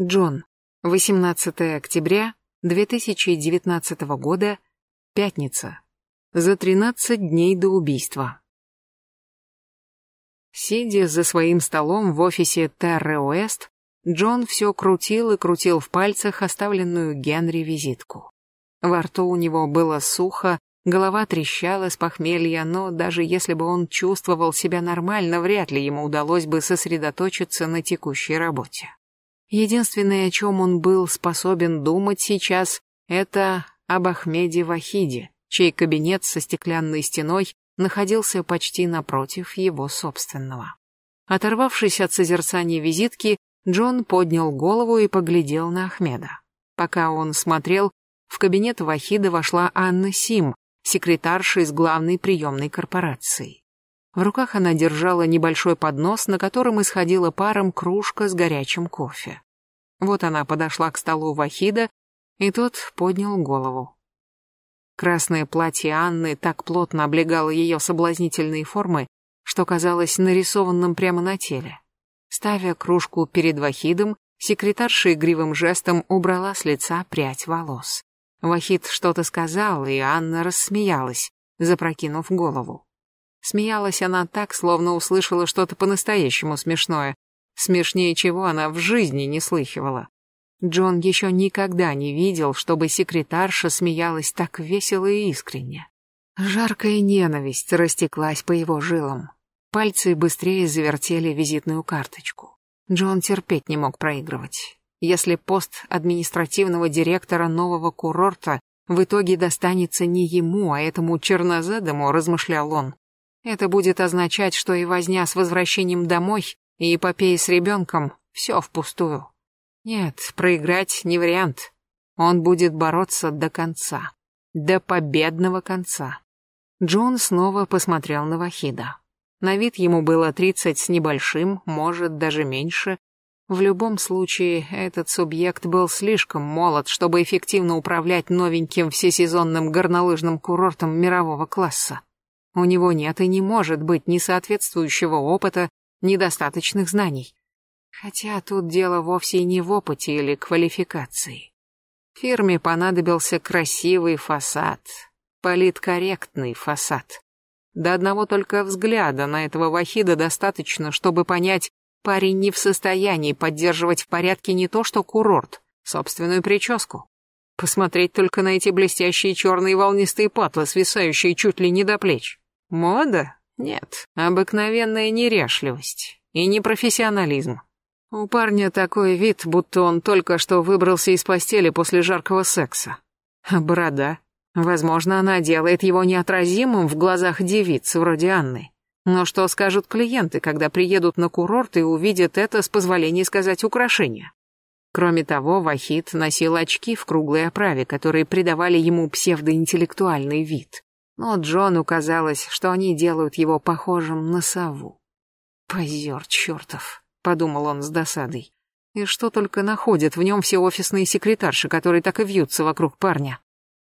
Джон. 18 октября 2019 года. Пятница. За 13 дней до убийства. Сидя за своим столом в офисе Терре Уэст, Джон все крутил и крутил в пальцах оставленную Генри визитку. Во рту у него было сухо, голова трещала с похмелья, но даже если бы он чувствовал себя нормально, вряд ли ему удалось бы сосредоточиться на текущей работе. Единственное, о чем он был способен думать сейчас, это об Ахмеде Вахиде, чей кабинет со стеклянной стеной находился почти напротив его собственного. Оторвавшись от созерцания визитки, Джон поднял голову и поглядел на Ахмеда. Пока он смотрел, в кабинет Вахида вошла Анна Сим, секретарша из главной приемной корпорации. В руках она держала небольшой поднос, на котором исходила паром кружка с горячим кофе. Вот она подошла к столу Вахида, и тот поднял голову. Красное платье Анны так плотно облегало ее соблазнительные формы, что казалось нарисованным прямо на теле. Ставя кружку перед Вахидом, секретарша игривым жестом убрала с лица прядь волос. Вахид что-то сказал, и Анна рассмеялась, запрокинув голову. Смеялась она так, словно услышала что-то по-настоящему смешное. Смешнее чего она в жизни не слыхивала. Джон еще никогда не видел, чтобы секретарша смеялась так весело и искренне. Жаркая ненависть растеклась по его жилам. Пальцы быстрее завертели визитную карточку. Джон терпеть не мог проигрывать. Если пост административного директора нового курорта в итоге достанется не ему, а этому чернозадому, размышлял он, это будет означать, что и возня с возвращением домой, и эпопея с ребенком — все впустую. Нет, проиграть не вариант. Он будет бороться до конца. До победного конца. Джон снова посмотрел на Вахида. На вид ему было тридцать с небольшим, может, даже меньше. В любом случае, этот субъект был слишком молод, чтобы эффективно управлять новеньким всесезонным горнолыжным курортом мирового класса. У него нет и не может быть ни соответствующего опыта, ни достаточных знаний. Хотя тут дело вовсе не в опыте или квалификации. Фирме понадобился красивый фасад, политкорректный фасад. До одного только взгляда на этого Вахида достаточно, чтобы понять, парень не в состоянии поддерживать в порядке не то что курорт, собственную прическу. Посмотреть только на эти блестящие черные волнистые патлы, свисающие чуть ли не до плеч. Мода? Нет, обыкновенная неряшливость и непрофессионализм. У парня такой вид, будто он только что выбрался из постели после жаркого секса. Борода? Возможно, она делает его неотразимым в глазах девиц вроде Анны. Но что скажут клиенты, когда приедут на курорт и увидят это, с позволения сказать, украшение? Кроме того, Вахид носил очки в круглой оправе, которые придавали ему псевдоинтеллектуальный вид. Но Джону казалось, что они делают его похожим на сову. «Позер чертов», — подумал он с досадой. «И что только находят в нем все офисные секретарши, которые так и вьются вокруг парня?»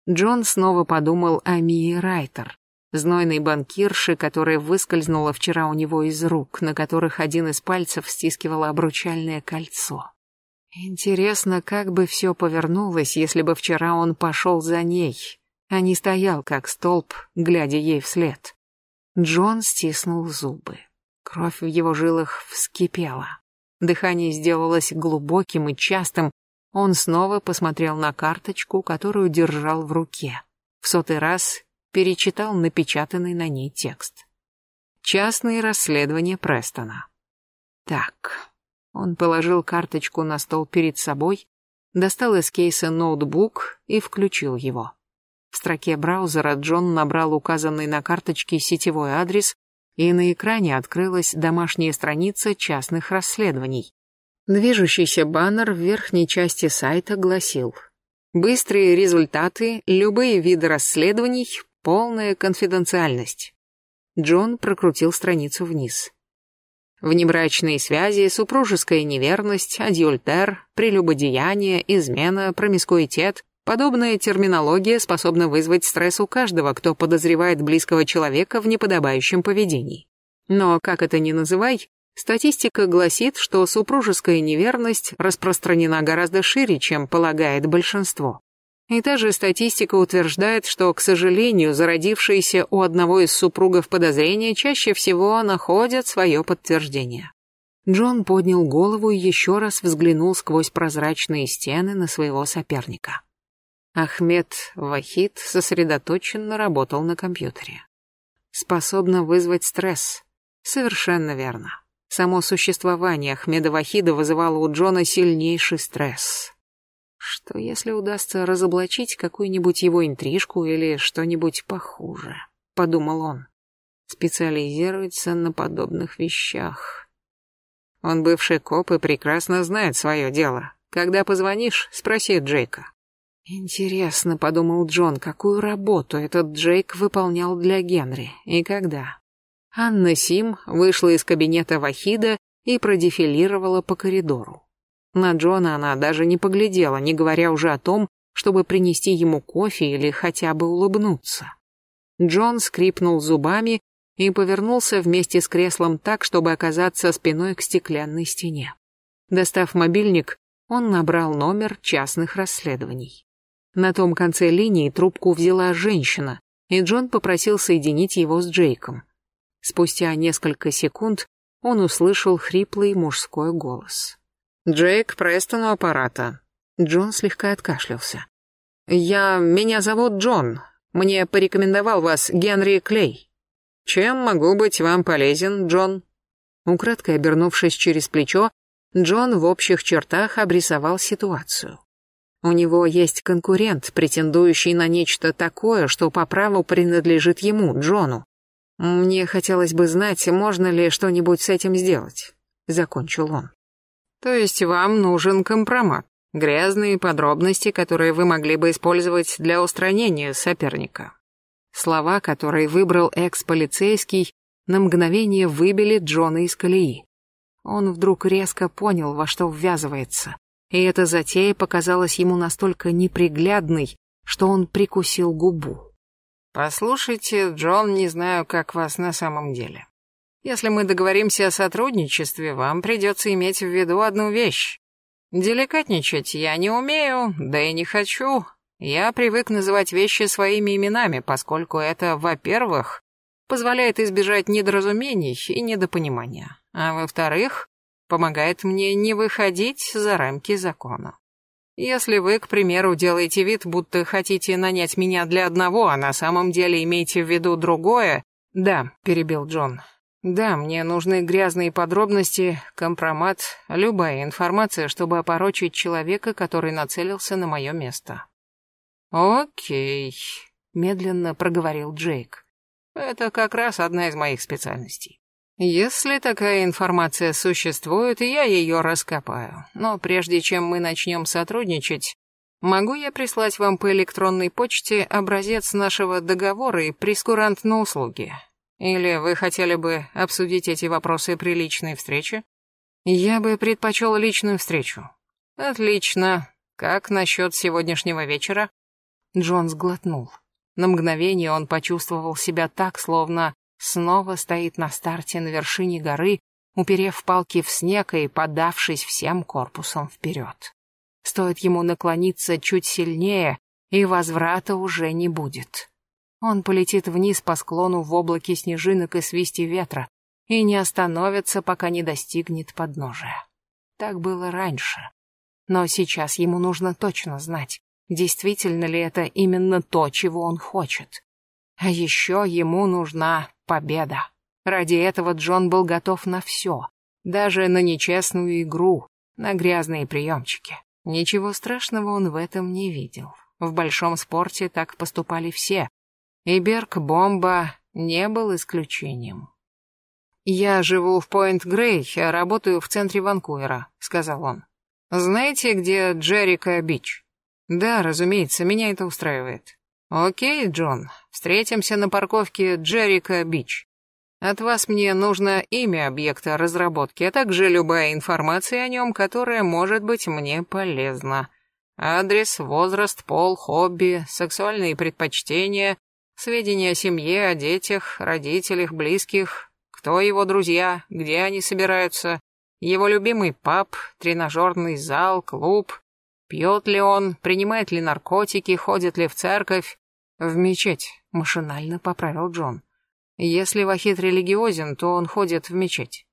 Джон снова подумал о Мии Райтер, знойной банкирше, которая выскользнула вчера у него из рук, на которых один из пальцев стискивало обручальное кольцо. Интересно, как бы все повернулось, если бы вчера он пошел за ней, а не стоял как столб, глядя ей вслед. Джон стиснул зубы. Кровь в его жилах вскипела. Дыхание сделалось глубоким и частым, он снова посмотрел на карточку, которую держал в руке. В сотый раз перечитал напечатанный на ней текст. Частные расследования Престона. Так, он положил карточку на стол перед собой, достал из кейса ноутбук и включил его. В строке браузера Джон набрал указанный на карточке сетевой адрес, и на экране открылась домашняя страница частных расследований. Движущийся баннер в верхней части сайта гласил «Быстрые результаты, любые виды расследований, полная конфиденциальность». Джон прокрутил страницу вниз. Внебрачные связи, супружеская неверность, адюльтер, прелюбодеяние, измена, промискуитет. Подобная терминология способна вызвать стресс у каждого, кто подозревает близкого человека в неподобающем поведении. Но, как это ни называй, Статистика гласит, что супружеская неверность распространена гораздо шире, чем полагает большинство. И та же статистика утверждает, что, к сожалению, зародившиеся у одного из супругов подозрения чаще всего находят свое подтверждение. Джон поднял голову и еще раз взглянул сквозь прозрачные стены на своего соперника. Ахмед Вахид сосредоточенно работал на компьютере. Способно вызвать стресс. Совершенно верно. Само существование Ахмеда Вахида вызывало у Джона сильнейший стресс. Что если удастся разоблачить какую-нибудь его интрижку или что-нибудь похуже? Подумал он. Специализируется на подобных вещах. Он бывший коп и прекрасно знает свое дело. Когда позвонишь, спроси Джейка. Интересно, подумал Джон, какую работу этот Джейк выполнял для Генри и когда. Анна Сим вышла из кабинета Вахида и продефилировала по коридору. На Джона она даже не поглядела, не говоря уже о том, чтобы принести ему кофе или хотя бы улыбнуться. Джон скрипнул зубами и повернулся вместе с креслом так, чтобы оказаться спиной к стеклянной стене. Достав мобильник, он набрал номер частных расследований. На том конце линии трубку взяла женщина, и Джон попросил соединить его с Джейком. Спустя несколько секунд он услышал хриплый мужской голос. «Джейк Престон у аппарата». Джон слегка откашлялся. «Я... Меня зовут Джон. Мне порекомендовал вас Генри Клей. Чем могу быть вам полезен, Джон?» Украдкой обернувшись через плечо, Джон в общих чертах обрисовал ситуацию. У него есть конкурент, претендующий на нечто такое, что по праву принадлежит ему, Джону. Мне хотелось бы знать, можно ли что-нибудь с этим сделать, закончил он. То есть вам нужен компромат, грязные подробности, которые вы могли бы использовать для устранения соперника. Слова, которые выбрал экс-полицейский, на мгновение выбили Джона из колеи. Он вдруг резко понял, во что ввязывается, и эта затея показалась ему настолько неприглядной, что он прикусил губу. Послушайте, Джон, не знаю, как вас на самом деле. Если мы договоримся о сотрудничестве, вам придется иметь в виду одну вещь. Деликатничать я не умею, да и не хочу. Я привык называть вещи своими именами, поскольку это, во-первых, позволяет избежать недоразумений и недопонимания, а во-вторых, помогает мне не выходить за рамки закона. Если вы, к примеру, делаете вид, будто хотите нанять меня для одного, а на самом деле имеете в виду другое... Да, перебил Джон. Да, мне нужны грязные подробности, компромат, любая информация, чтобы опорочить человека, который нацелился на мое место. Окей, медленно проговорил Джейк. Это как раз одна из моих специальностей. Если такая информация существует, я ее раскопаю. Но прежде чем мы начнем сотрудничать, могу я прислать вам по электронной почте образец нашего договора и прескурант на услуги? Или вы хотели бы обсудить эти вопросы при личной встрече? Я бы предпочел личную встречу. Отлично. Как насчет сегодняшнего вечера? Джон сглотнул. На мгновение он почувствовал себя так, словно снова стоит на старте на вершине горы, уперев палки в снег и подавшись всем корпусом вперед. Стоит ему наклониться чуть сильнее, и возврата уже не будет. Он полетит вниз по склону в облаке снежинок и свисти ветра и не остановится, пока не достигнет подножия. Так было раньше. Но сейчас ему нужно точно знать, действительно ли это именно то, чего он хочет. А еще ему нужна победа. Ради этого Джон был готов на все, даже на нечестную игру, на грязные приемчики. Ничего страшного он в этом не видел. В большом спорте так поступали все, и Берг Бомба не был исключением. «Я живу в Пойнт-Грей, а работаю в центре Ванкувера», — сказал он. «Знаете, где Джерика-Бич?» «Да, разумеется, меня это устраивает. «Окей, Джон, встретимся на парковке Джерика-Бич. От вас мне нужно имя объекта разработки, а также любая информация о нем, которая может быть мне полезна. Адрес, возраст, пол, хобби, сексуальные предпочтения, сведения о семье, о детях, родителях, близких. Кто его друзья, где они собираются, его любимый паб, тренажерный зал, клуб, пьет ли он, принимает ли наркотики, ходит ли в церковь. В мечеть, машинально поправил Джон. Если Вахид религиозен, то он ходит в мечеть.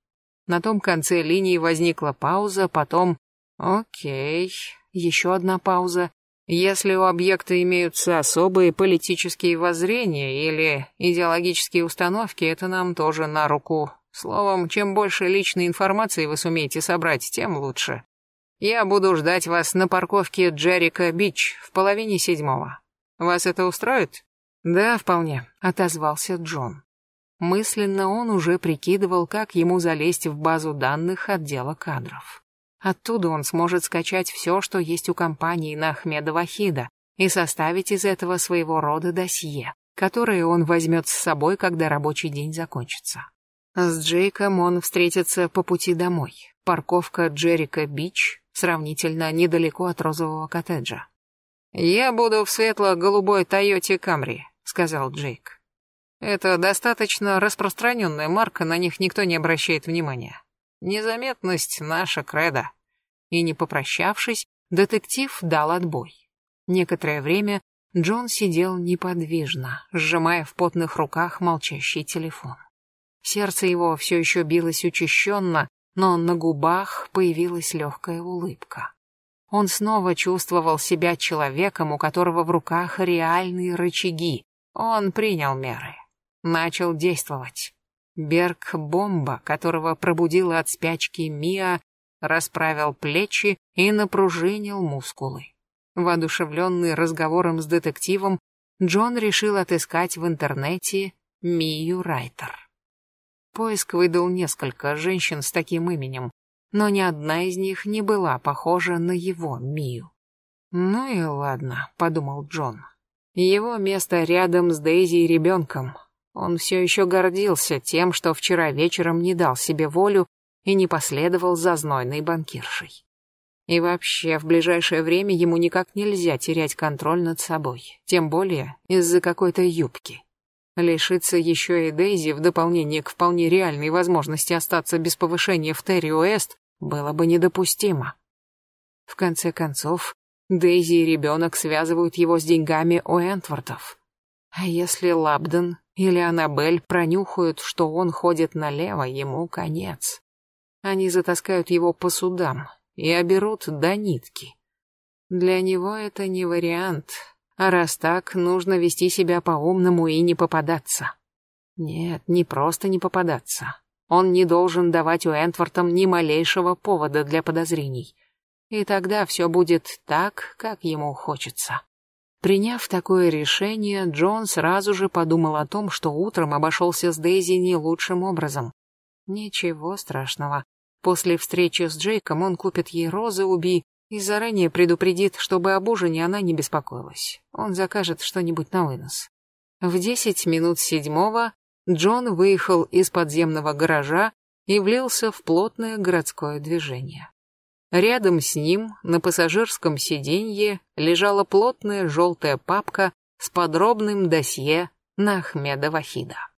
На том конце линии возникла пауза, потом «Окей». Еще одна пауза. Если у объекта имеются особые политические воззрения или идеологические установки, это нам тоже на руку. Словом, чем больше личной информации вы сумеете собрать, тем лучше. Я буду ждать вас на парковке Джерика Бич в половине седьмого. Вас это устроит? Да, вполне, отозвался Джон. Мысленно он уже прикидывал, как ему залезть в базу данных отдела кадров. Оттуда он сможет скачать все, что есть у компании на Ахмеда Вахида, и составить из этого своего рода досье, которое он возьмет с собой, когда рабочий день закончится. С Джейком он встретится по пути домой. Парковка Джерика Бич сравнительно недалеко от розового коттеджа. «Я буду в светло-голубой Тойоте Камри», — сказал Джейк. «Это достаточно распространенная марка, на них никто не обращает внимания. Незаметность — наша кредо. И не попрощавшись, детектив дал отбой. Некоторое время Джон сидел неподвижно, сжимая в потных руках молчащий телефон. Сердце его все еще билось учащенно, но на губах появилась легкая улыбка. Он снова чувствовал себя человеком, у которого в руках реальные рычаги. Он принял меры. Начал действовать. Берг-бомба, которого пробудила от спячки Миа, расправил плечи и напружинил мускулы. Воодушевленный разговором с детективом, Джон решил отыскать в интернете Мию Райтер. Поиск выдал несколько женщин с таким именем, но ни одна из них не была похожа на его Мию. «Ну и ладно», — подумал Джон. «Его место рядом с Дейзи и ребенком, он все еще гордился тем, что вчера вечером не дал себе волю и не последовал за знойной банкиршей. И вообще, в ближайшее время ему никак нельзя терять контроль над собой, тем более из-за какой-то юбки. Лишиться еще и Дейзи в дополнение к вполне реальной возможности остаться без повышения в Терри Уэст было бы недопустимо. В конце концов, Дейзи и ребенок связывают его с деньгами у Энтвортов. А если Лабден или Аннабель пронюхают, что он ходит налево, ему конец. Они затаскают его по судам и оберут до нитки. Для него это не вариант, а раз так, нужно вести себя по-умному и не попадаться. Нет, не просто не попадаться. Он не должен давать Уэнтвортам ни малейшего повода для подозрений. И тогда все будет так, как ему хочется. Приняв такое решение, Джон сразу же подумал о том, что утром обошелся с Дейзи не лучшим образом. Ничего страшного. После встречи с Джейком он купит ей розы уби и заранее предупредит, чтобы об ужине она не беспокоилась. Он закажет что-нибудь на вынос. В десять минут седьмого Джон выехал из подземного гаража и влился в плотное городское движение. Рядом с ним на пассажирском сиденье лежала плотная желтая папка с подробным досье на Ахмеда Вахида.